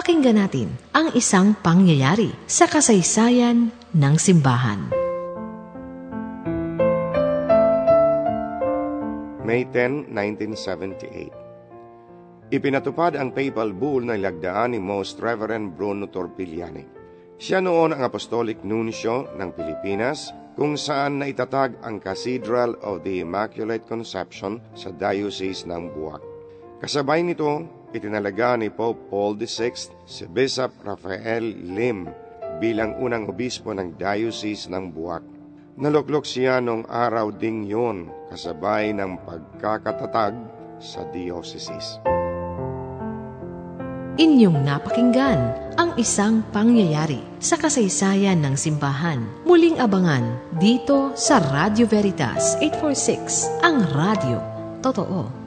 Pakinggan natin ang isang pangyayari sa kasaysayan ng simbahan. May 10, 1978 Ipinatupad ang papal bull na ilagdaan ni Most Reverend Bruno Torpiliani. Siya noon ang Apostolic Nuncio ng Pilipinas kung saan naitatag ang Cathedral of the Immaculate Conception sa Diocese ng Buwak. Kasabay nito, itinalaga ni Pope Paul VI si Bishop Rafael Lim bilang unang obispo ng Diocese ng Buwak. Naluklok siya nung araw ding yun kasabay ng pagkakatatag sa diocese. Inyong napakinggan ang isang pangyayari sa kasaysayan ng simbahan. Muling abangan dito sa Radio Veritas 846, ang radio. Totoo.